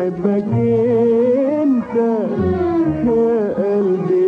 بحبك انت يا قلبي.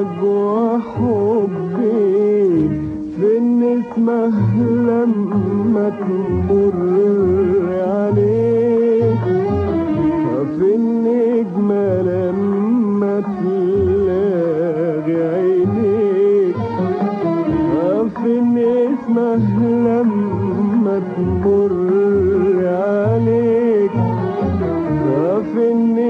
اجوى حبي في النسمة لما تمر عليك في النجمة لما تلاقي عينيك في النسمة لما تمر عليك في النجمة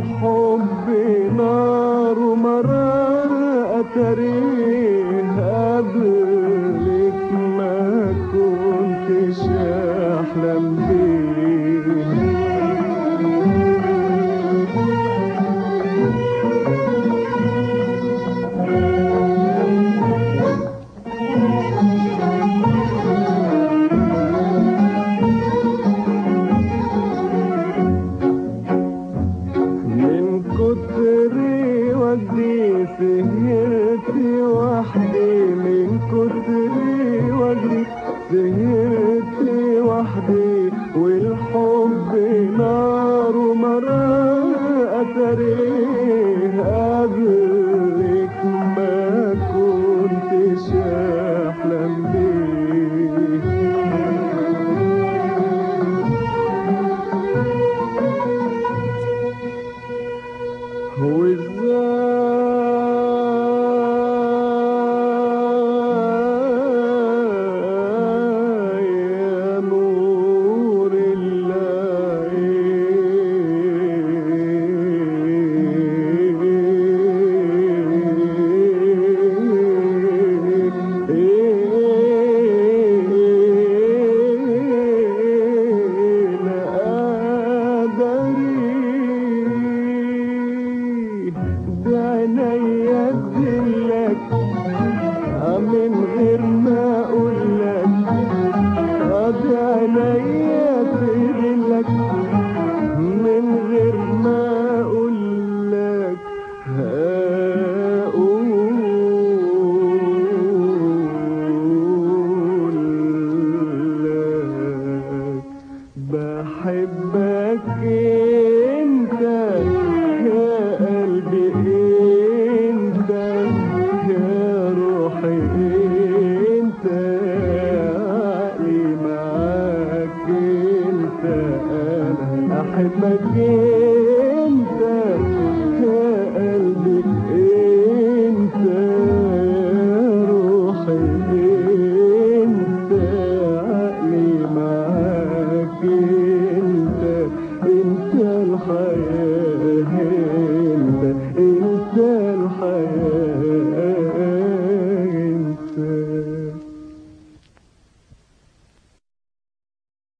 الحب نار مرار أتريها قبل اجري سهرت لي وحدي والحب نار ومرار اثري الخير.